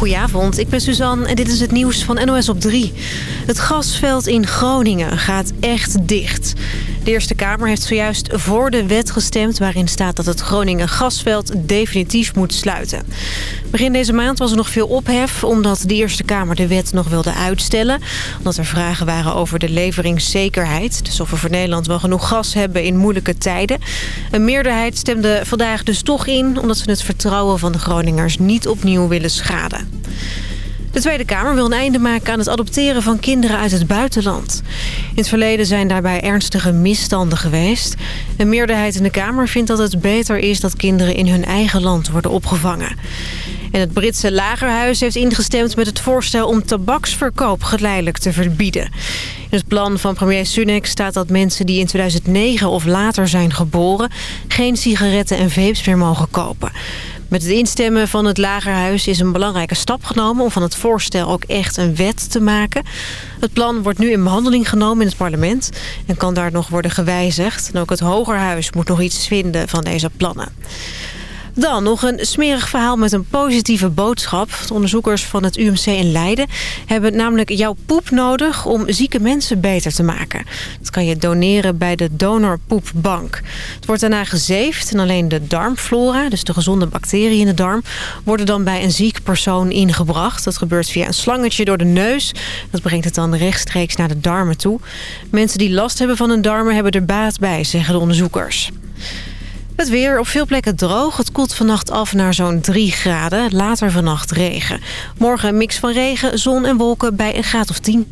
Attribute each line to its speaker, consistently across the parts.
Speaker 1: Goedenavond, ik ben Suzanne en dit is het nieuws van NOS op 3. Het gasveld in Groningen gaat echt dicht. De Eerste Kamer heeft zojuist voor de wet gestemd... waarin staat dat het Groningen gasveld definitief moet sluiten. Begin deze maand was er nog veel ophef... omdat de Eerste Kamer de wet nog wilde uitstellen. Omdat er vragen waren over de leveringszekerheid. Dus of we voor Nederland wel genoeg gas hebben in moeilijke tijden. Een meerderheid stemde vandaag dus toch in... omdat ze het vertrouwen van de Groningers niet opnieuw willen schaden. De Tweede Kamer wil een einde maken aan het adopteren van kinderen uit het buitenland. In het verleden zijn daarbij ernstige misstanden geweest. Een meerderheid in de Kamer vindt dat het beter is dat kinderen in hun eigen land worden opgevangen. En het Britse lagerhuis heeft ingestemd met het voorstel om tabaksverkoop geleidelijk te verbieden. In het plan van premier Sunak staat dat mensen die in 2009 of later zijn geboren... geen sigaretten en vapes meer mogen kopen. Met het instemmen van het Lagerhuis is een belangrijke stap genomen... om van het voorstel ook echt een wet te maken. Het plan wordt nu in behandeling genomen in het parlement... en kan daar nog worden gewijzigd. En ook het Hogerhuis moet nog iets vinden van deze plannen. Dan nog een smerig verhaal met een positieve boodschap. De onderzoekers van het UMC in Leiden hebben namelijk jouw poep nodig om zieke mensen beter te maken. Dat kan je doneren bij de Donorpoepbank. Het wordt daarna gezeefd en alleen de darmflora, dus de gezonde bacteriën in de darm, worden dan bij een ziek persoon ingebracht. Dat gebeurt via een slangetje door de neus. Dat brengt het dan rechtstreeks naar de darmen toe. Mensen die last hebben van hun darmen hebben er baat bij, zeggen de onderzoekers. Het weer op veel plekken droog. Het koelt vannacht af naar zo'n 3 graden. Later vannacht regen. Morgen een mix van regen, zon en wolken bij een graad of 10.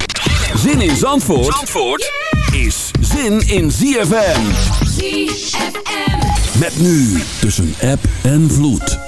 Speaker 2: Zin in Zandvoort, Zandvoort is zin in ZFM. ZFM. Met nu tussen app en vloed.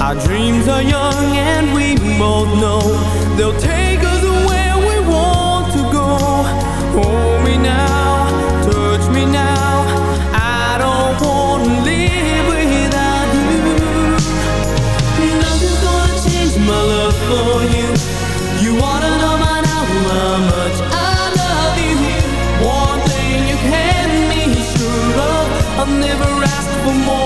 Speaker 3: Our dreams are young and we both know they'll take us where we want to go. Hold me now, touch me now. I don't want to live without you. Nothing's gonna change my love for you. You wanna know by now how much I love you. One thing you can be sure of, I've never asked for more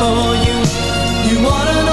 Speaker 3: for you. You wanna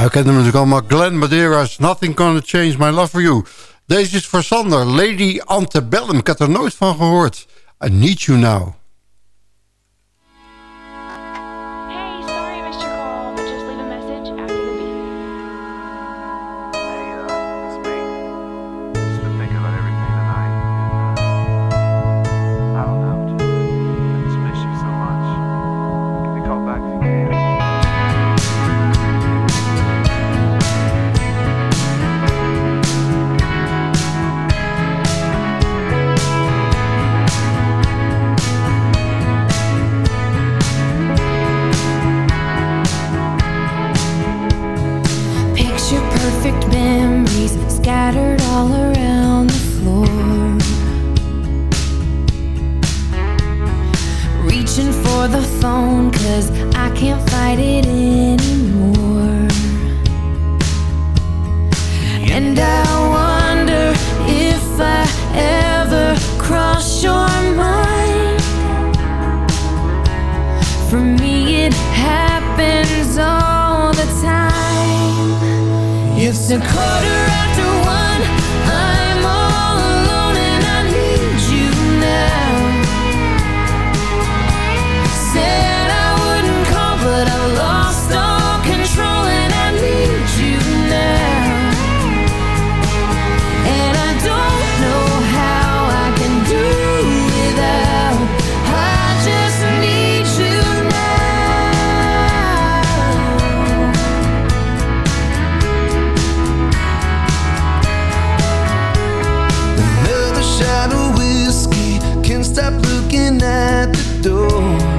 Speaker 4: kennen hem natuurlijk allemaal. Glenn Madeira's Nothing Gonna Change My Love For You. Deze is voor Sander, Lady Antebellum. Ik had er nooit van gehoord. I Need You Now. stop looking at the door.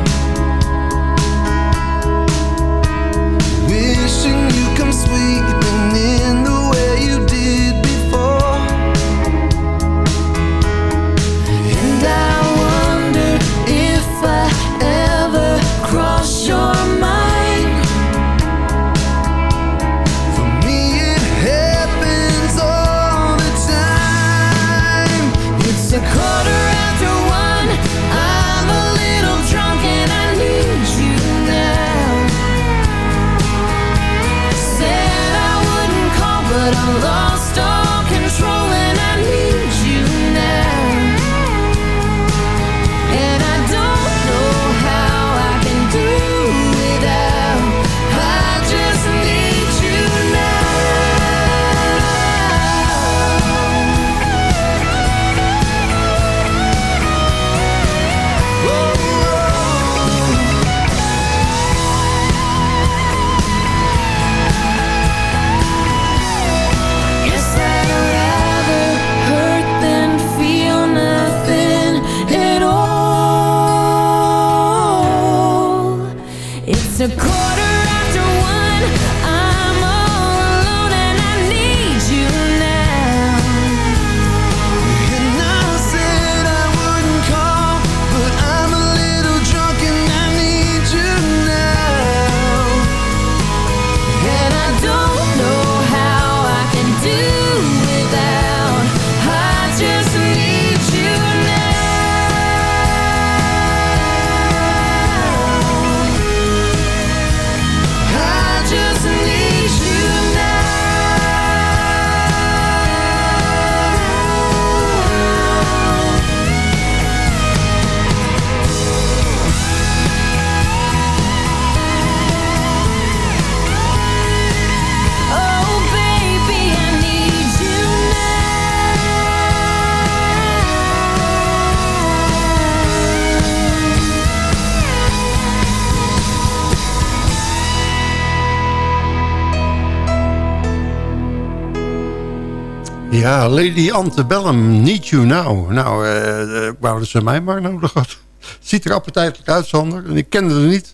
Speaker 4: Ja, Lady Antebellum, Need You Now. Nou, uh, ik wou dat ze mij maar nodig had. Ziet er appetijtelijk uit, Sander. En ik kende er niet.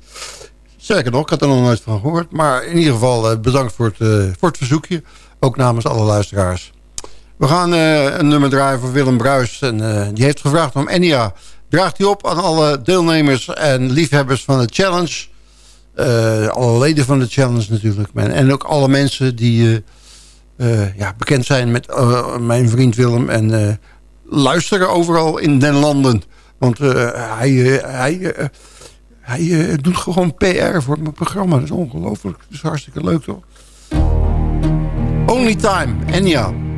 Speaker 4: Zeker nog, ik had er nog nooit van gehoord. Maar in ieder geval uh, bedankt voor het, voor het verzoekje. Ook namens alle luisteraars. We gaan een nummer draaien voor Willem Bruis. En die heeft gevraagd om Enya. Draagt hij op aan alle deelnemers en liefhebbers van de challenge. alle leden van de challenge natuurlijk. En ook alle mensen die uh, ja, bekend zijn met uh, mijn vriend Willem. En uh, luisteren overal in den landen. Want hij, hij, hij doet gewoon PR voor mijn programma. Dat is ongelooflijk. Dat is hartstikke leuk toch?
Speaker 5: Only Time, Enya.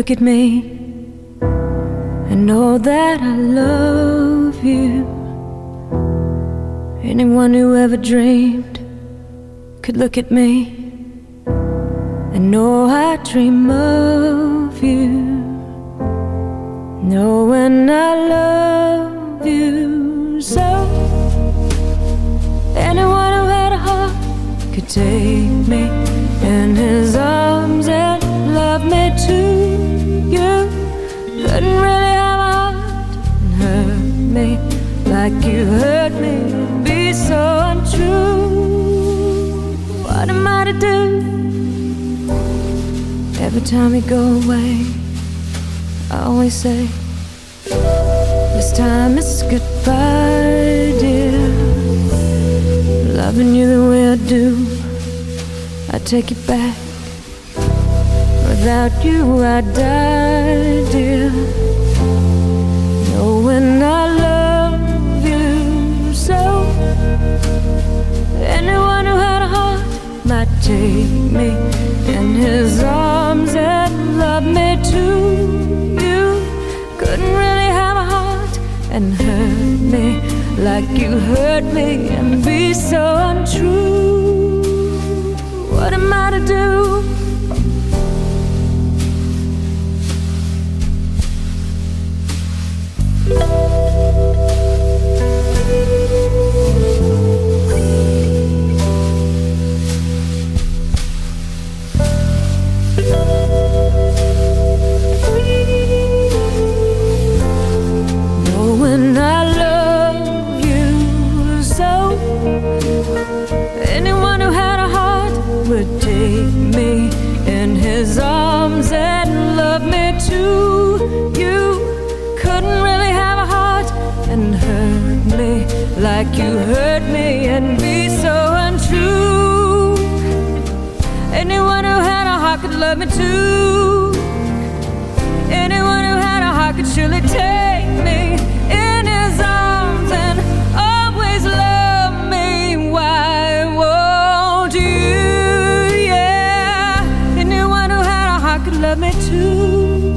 Speaker 6: Look at me and know that I love you. Anyone who ever dreamed could look at me and know I dream of you. Knowing I love you so. Anyone who had a heart could take me in his arms like you hurt me. Be so untrue. What am I to do? Every time you go away, I always say, This time it's goodbye, dear. Loving you the way I do I take it back. Without you, I die, dear. take me in his arms and love me too. You couldn't really have a heart and hurt me like you hurt me and be so untrue.
Speaker 5: What am I to do? You hurt me and be so untrue. Anyone who had a heart could love me too. Anyone who had a heart could surely take me in his arms and always love me. Why won't you? Yeah. Anyone who had a heart could love me too.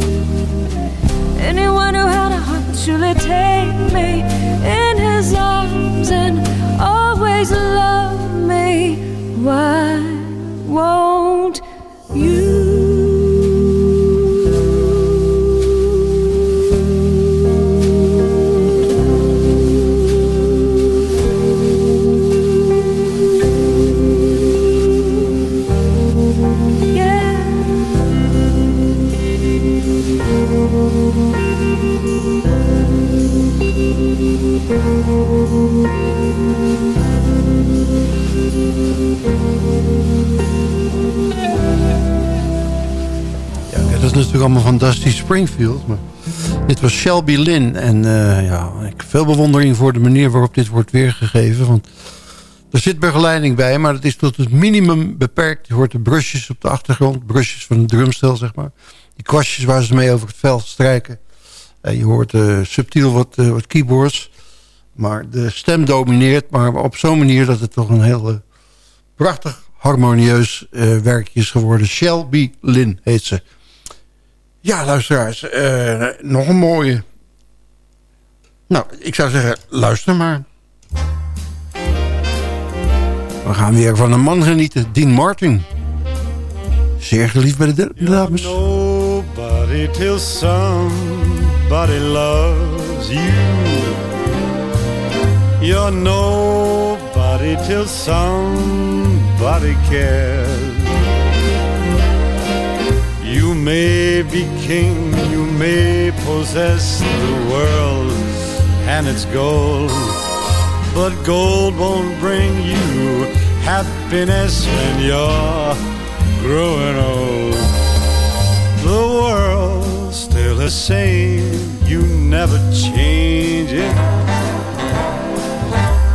Speaker 5: Anyone who had a heart could surely take me
Speaker 7: allemaal van Dusty Springfield. Maar dit was Shelby Lynn. En eh, ja, ik heb veel bewondering voor de manier waarop dit wordt weergegeven. Want er zit begeleiding bij, maar het is tot het minimum beperkt. Je hoort de brusjes op de achtergrond. Brusjes van een drumstel, zeg maar. Die kwastjes waar ze mee over het veld strijken. En je hoort eh, subtiel wat, eh, wat keyboards. Maar de stem domineert. Maar op zo'n manier dat het toch een heel eh, prachtig harmonieus eh, werkje is geworden. Shelby Lynn heet ze. Ja, luisteraars. eh, nog een mooie. Nou, ik zou zeggen, luister maar. We gaan weer van een man genieten. Dean Martin. Zeer geliefd bij de dames.
Speaker 8: Nobody till somebody loves you. You're nobody till somebody cares. You may be king, you may possess the world and its gold. But gold won't bring you happiness when you're growing old. The world's still the same, you never change it.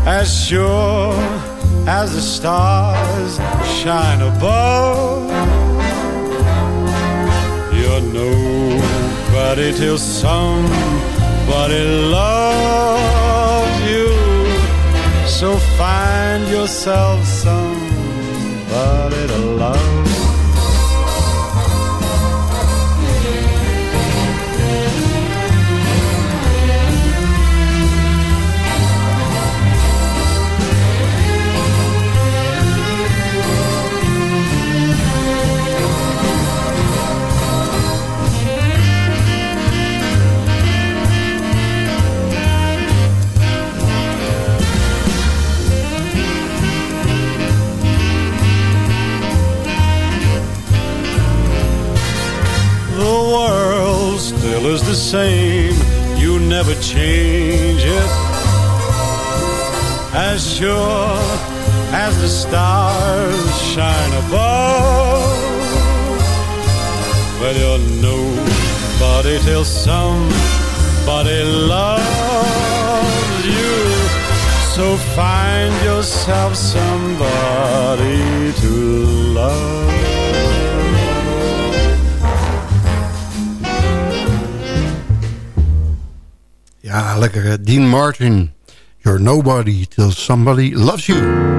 Speaker 8: As sure as the stars shine above, nobody till somebody loves you. So find yourself somebody to love. Still is the same, you never change it. As sure as the stars shine above. Well, you're nobody till somebody loves you. So find yourself somebody to love.
Speaker 7: Ja, lekker. hè. Dean Martin. You're nobody till somebody loves you.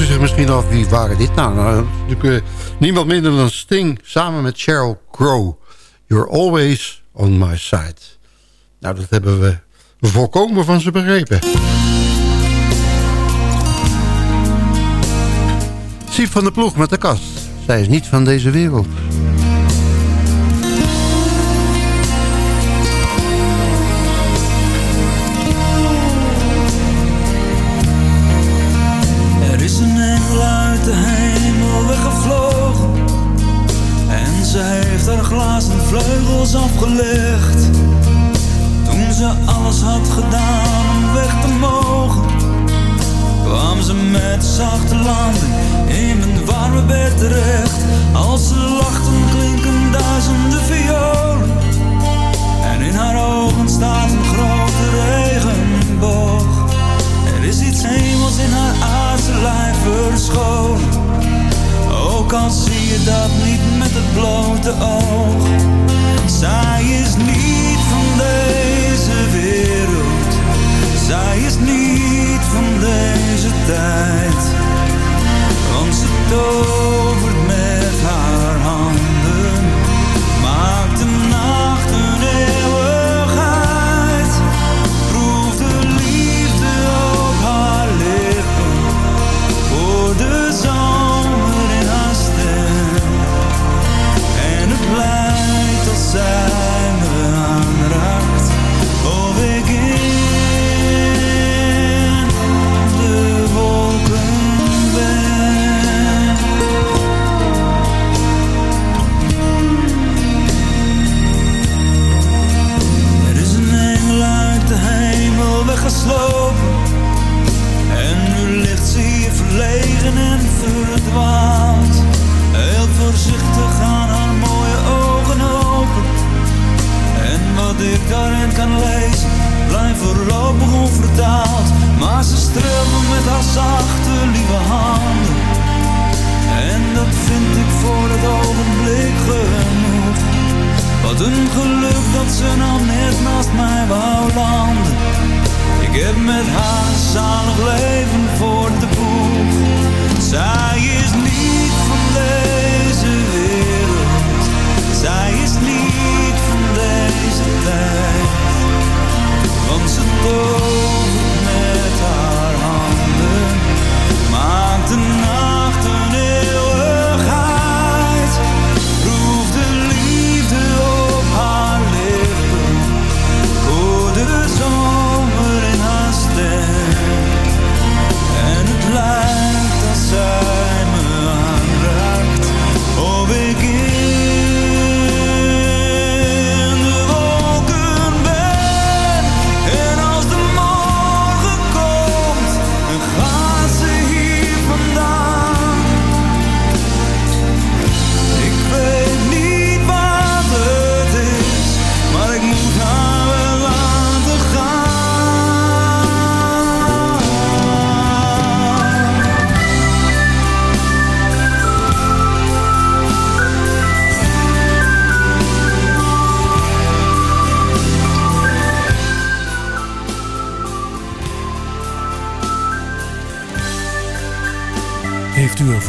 Speaker 9: u zich misschien af, wie waren dit nou? nou natuurlijk, eh, niemand minder dan Sting samen met Cheryl Crow. You're always on my side. Nou, dat hebben we volkomen van ze begrepen. Siep van de ploeg met de kast. Zij is niet van deze wereld.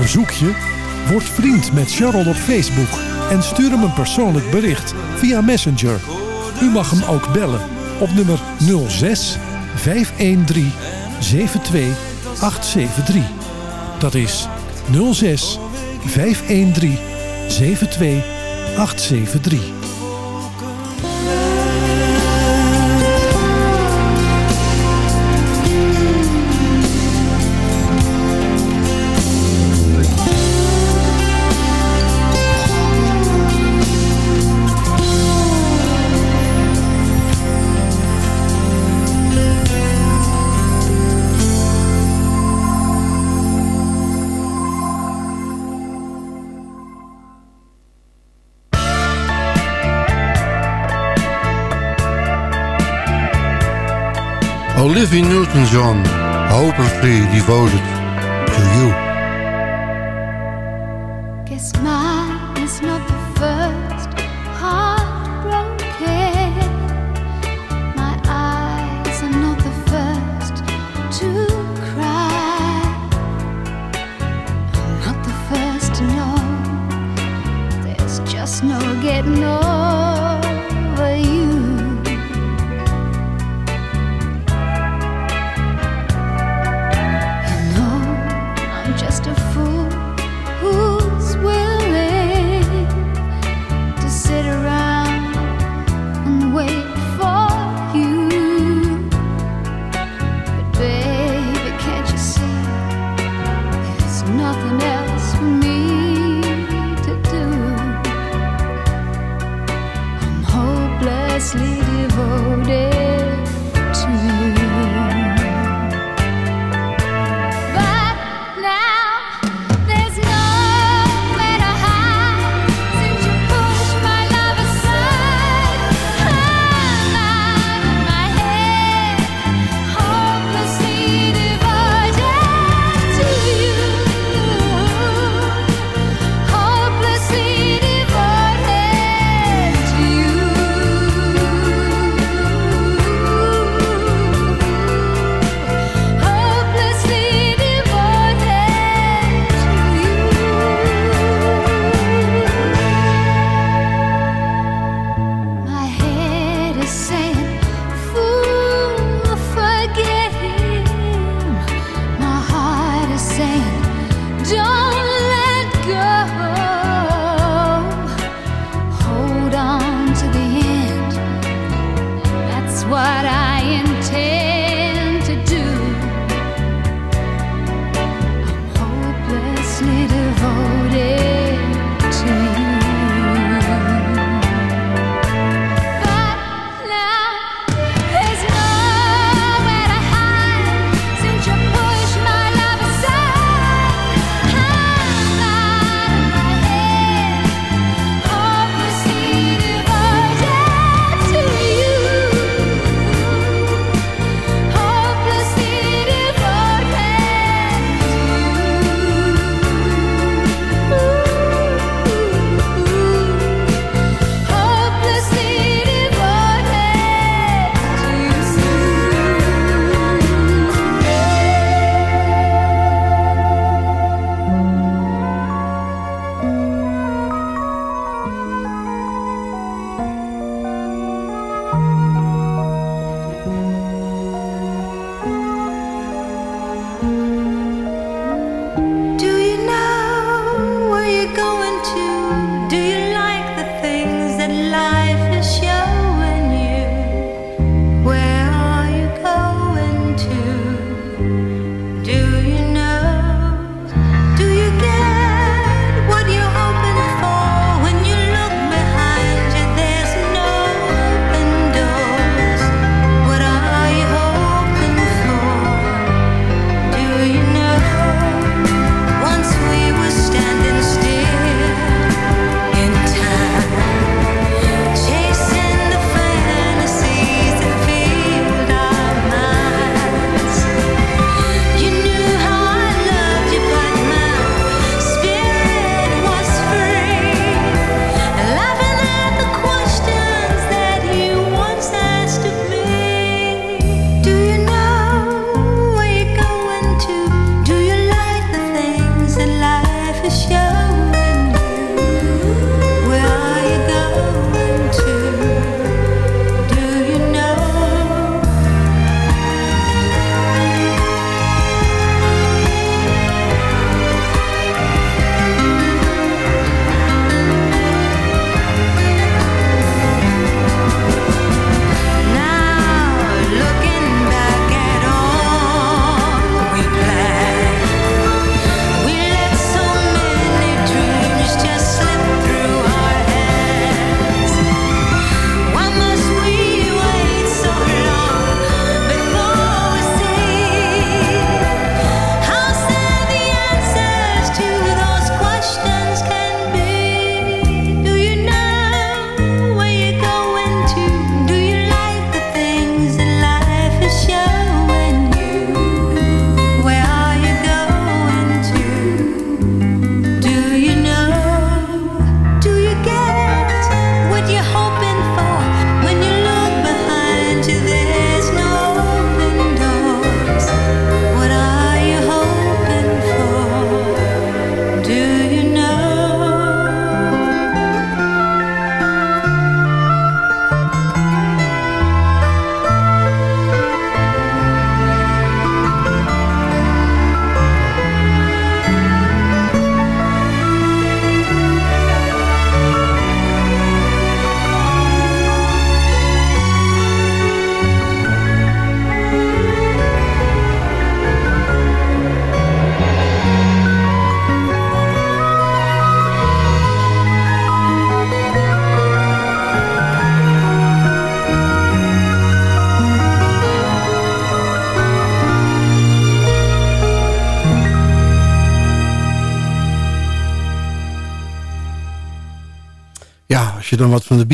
Speaker 10: verzoekje? Word vriend met Charlotte op Facebook en stuur hem een persoonlijk bericht via Messenger. U mag hem ook bellen op nummer 06 513 72873. Dat is 06 513 72873.
Speaker 9: Livy Newton-John, hopelessly devoted.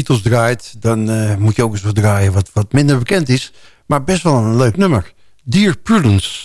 Speaker 11: Beatles draait... dan eh, moet je ook eens wat draaien wat, wat minder bekend is. Maar best wel een leuk nummer. Dear Prudence.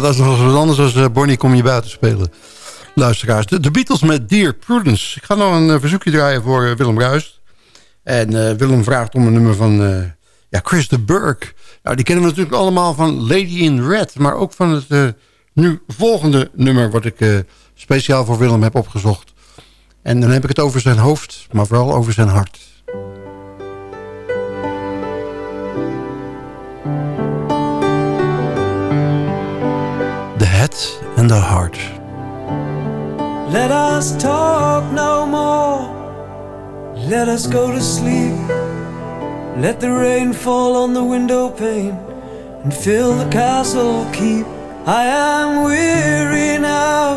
Speaker 11: Dat is nog wat anders als eh, Bonnie kom je buiten spelen. Luisteraars, de, Beatles met Dear Prudence. Ik ga nog een eh, verzoekje draaien voor eh, Willem Ruist. En Willem vraagt om een nummer van ja, Chris de Burke. Nou, die kennen we natuurlijk allemaal van Lady in Red. Maar ook van het nu volgende nummer wat ik speciaal voor Willem heb opgezocht. En dan heb ik het over zijn hoofd, maar vooral over zijn hart. Head and the Heart.
Speaker 12: Let us talk no more. Let us go to sleep. Let the rain fall on the window pane and fill the castle keep. I am weary now,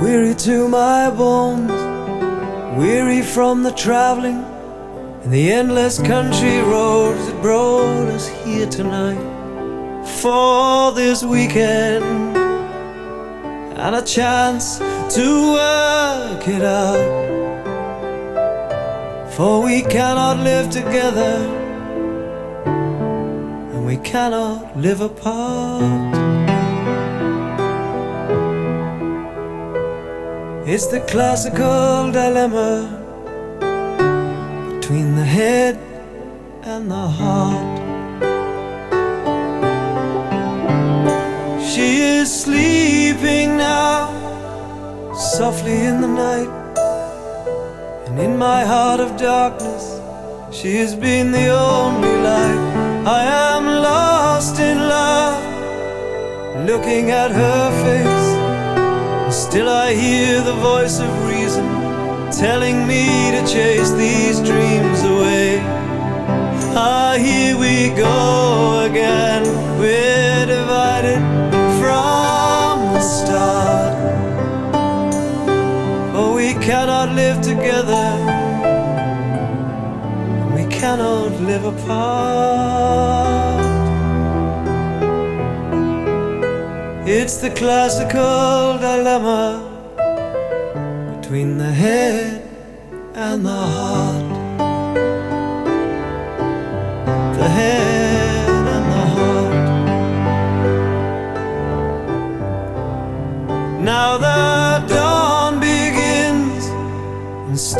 Speaker 12: weary to my bones, weary from the traveling and the endless country roads that brought us here tonight for this weekend and a chance to work it out. For we cannot live together, and we cannot live apart. It's the classical dilemma between the head and the heart. She is sleeping now, softly in the night. And in my heart of darkness, she has been the only light. I am lost in love, looking at her face. Still, I hear the voice of reason telling me to chase these dreams away. Ah, here we go again. We're divided live together, we cannot live apart. It's the classical dilemma between the head and the heart.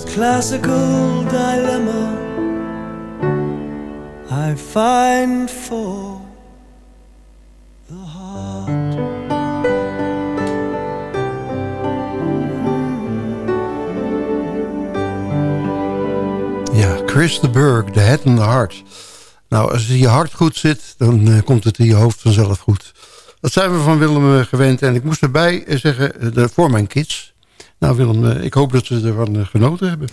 Speaker 12: Classical dilemma, I find for the heart.
Speaker 7: Ja, Chris de Burg, The Head and the Heart. Nou, als je hart goed zit, dan eh, komt het in je hoofd vanzelf goed. Dat zijn we van Willem eh, gewend. En ik moest erbij eh, zeggen, de, voor mijn kids. Nou Willem, eh, ik hoop dat ze ervan eh, genoten hebben.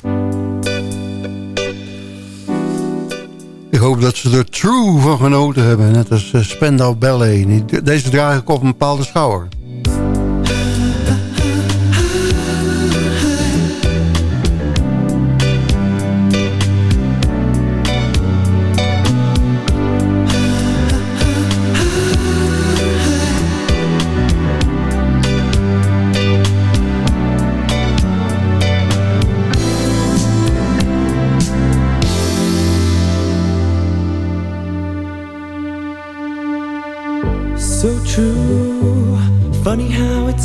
Speaker 7: Ik hoop dat ze er true van genoten hebben. Net als eh, Spendau Ballet. Deze draag ik op een bepaalde schouder.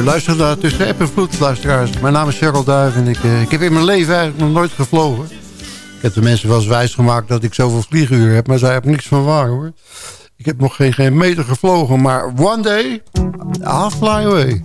Speaker 7: U luistert naar Tussen App en Vloed, luisteraars. Mijn naam is Cheryl Duif en ik, eh, ik heb in mijn leven eigenlijk nog nooit gevlogen. Ik heb de mensen wel eens wijsgemaakt dat ik zoveel vlieguren heb, maar zij hebben niks van waar hoor. Ik heb nog geen, geen meter gevlogen, maar one day, I'll fly away.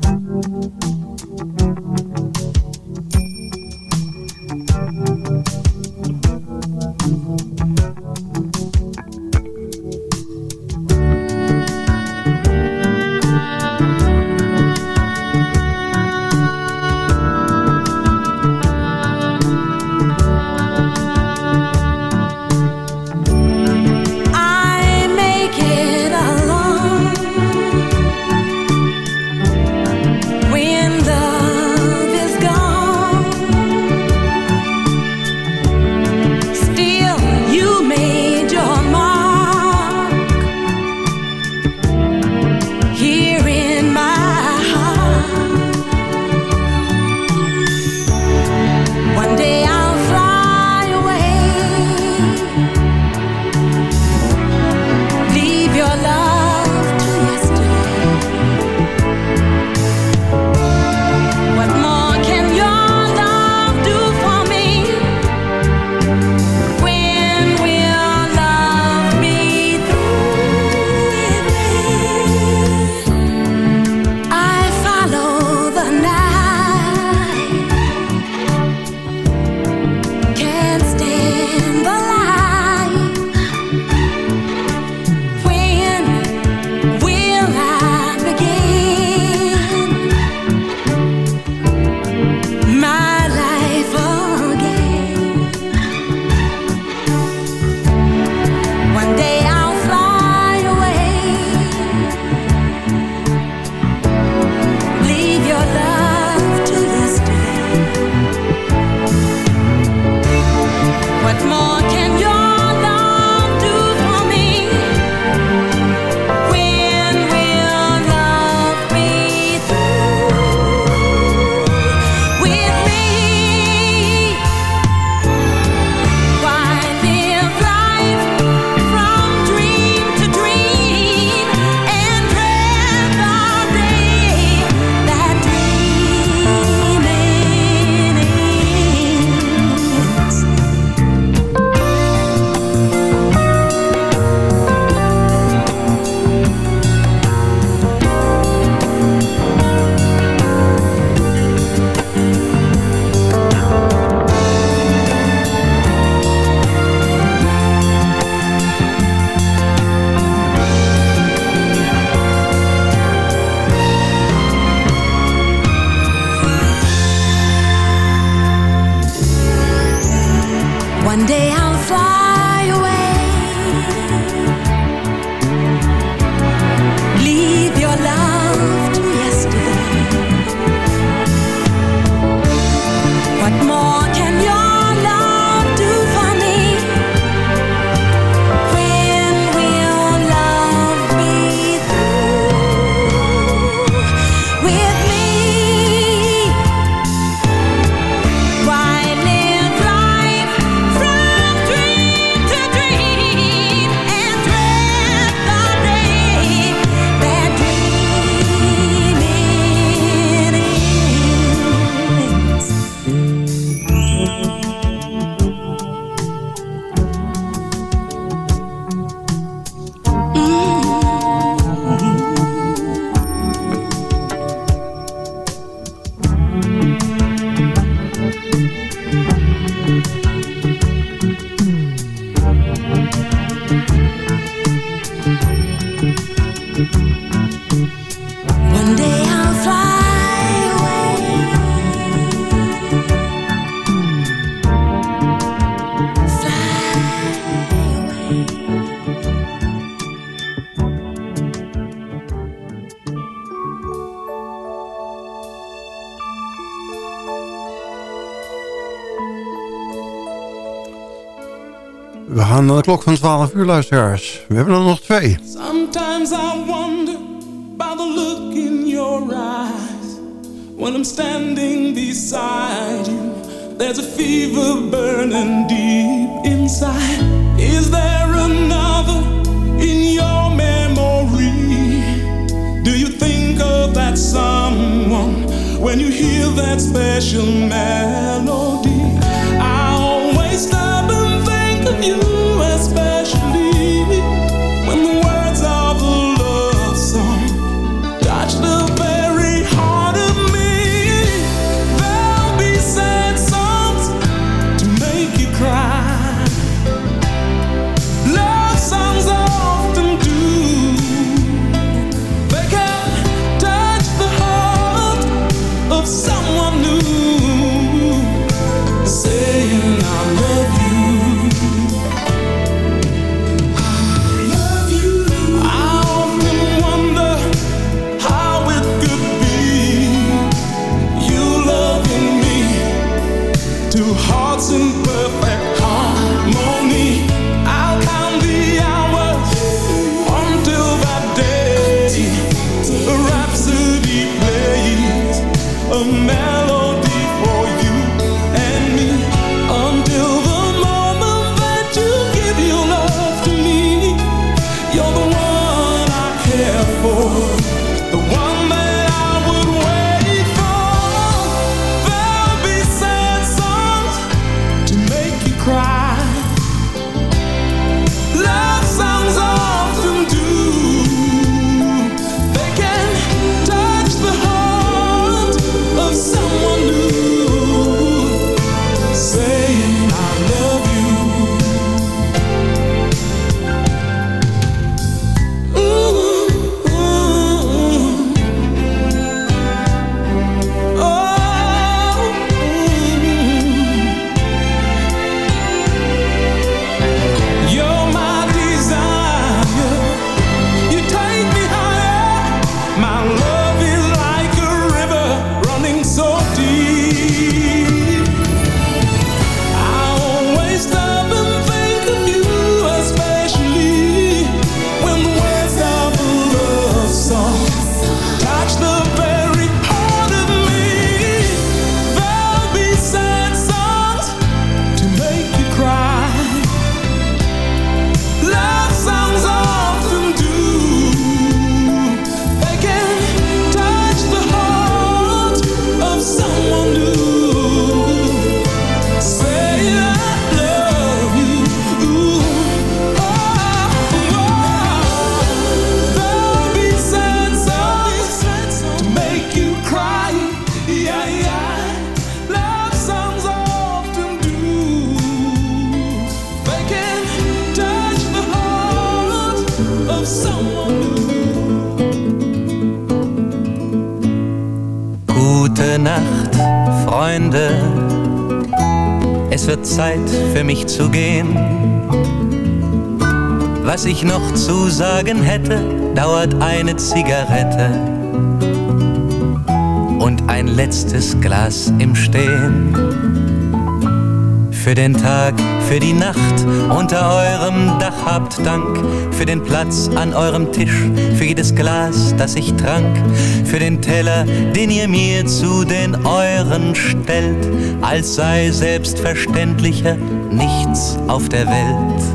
Speaker 7: Klok van 12 uur, luisteraars. We hebben er nog twee.
Speaker 13: Sometimes I wonder by the look in your eyes when I'm standing beside you. There's a fever burning deep inside. Is there another in your memory? Do you think of that someone when you hear that special melody?
Speaker 14: Was ich noch zu sagen hätte, dauert eine Zigarette und ein letztes Glas im Stehen. Für den Tag, für die Nacht unter eurem Dach habt Dank. Für den Platz an eurem Tisch, für jedes Glas, das ich trank. Für den Teller, den ihr mir zu den euren stellt, als sei selbstverständlicher nichts auf der Welt.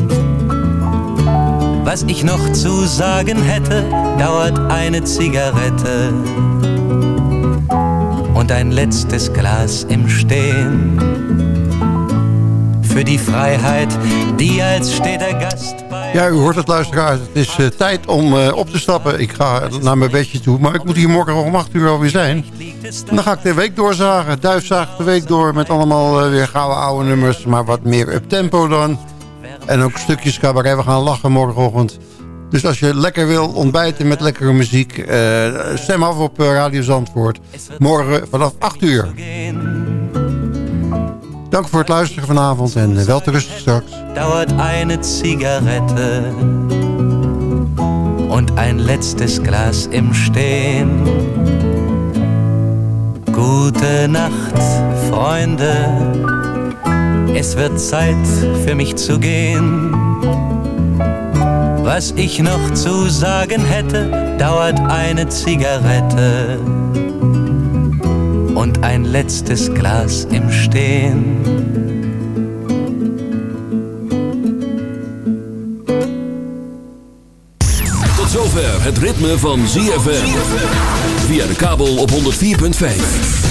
Speaker 14: Was ich noch zu sagen hätte, dauert eine Zigarette und ein letztes Glas im Stehen. Für die Freiheit, die als steter Gast.
Speaker 7: Ja, u hoort het luisteraars. Het is eh, tijd om eh, op te stappen. Ik ga naar mijn bedje toe. Maar ik moet hier morgen om 8 uur alweer zijn. Dan ga ik de week doorzagen. Duif zaagt de week door met allemaal eh, weer gouden oude nummers. Maar wat meer up tempo dan. En ook stukjes cabaret. We gaan lachen morgenochtend. Dus als je lekker wil ontbijten met lekkere muziek... eh, stem af op eh, Radio Zandvoort. Morgen vanaf 8 uur. Dank voor het luisteren vanavond en eh, wel te rusten straks.
Speaker 14: dauert eine Zigarette und ein letztes Glas im Stehen. Gute Nacht, es wird Zeit für mich zu gehen. Was ich noch zu sagen hätte, dauert eine Zigarette und ein letztes Glas im Stehen.
Speaker 2: Het ritme van ZFM. Via de kabel op 104.5.